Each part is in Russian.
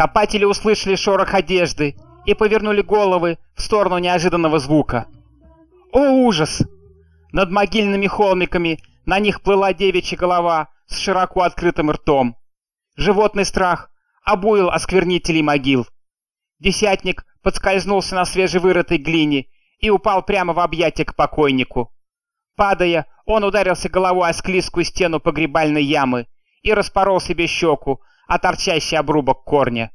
Копатели услышали шорох одежды и повернули головы в сторону неожиданного звука. О, ужас! Над могильными холмиками на них плыла девичья голова с широко открытым ртом. Животный страх обуял осквернителей могил. Десятник подскользнулся на свежевырытой глине и упал прямо в объятия к покойнику. Падая, он ударился головой о склизкую стену погребальной ямы и распорол себе щеку, а торчащий обрубок корня.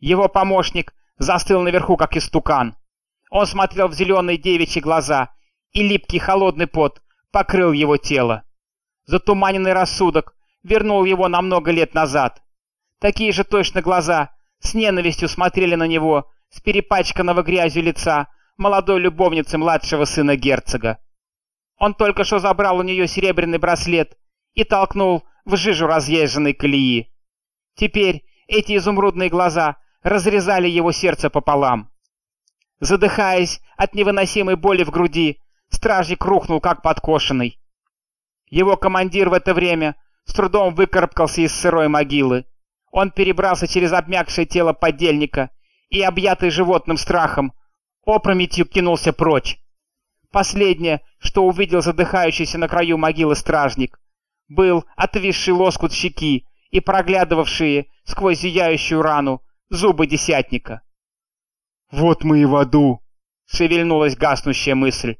Его помощник застыл наверху, как истукан. Он смотрел в зеленые девичьи глаза, и липкий холодный пот покрыл его тело. Затуманенный рассудок вернул его на много лет назад. Такие же точно глаза с ненавистью смотрели на него с перепачканного грязью лица молодой любовницы младшего сына герцога. Он только что забрал у нее серебряный браслет и толкнул в жижу разъезженной колеи. Теперь эти изумрудные глаза разрезали его сердце пополам. Задыхаясь от невыносимой боли в груди, стражник рухнул как подкошенный. Его командир в это время с трудом выкарабкался из сырой могилы. Он перебрался через обмякшее тело подельника и, объятый животным страхом, опрометью кинулся прочь. Последнее, что увидел задыхающийся на краю могилы стражник, был отвисший лоскут щеки и проглядывавшие сквозь зияющую рану зубы десятника. «Вот мы и в аду!» — шевельнулась гаснущая мысль.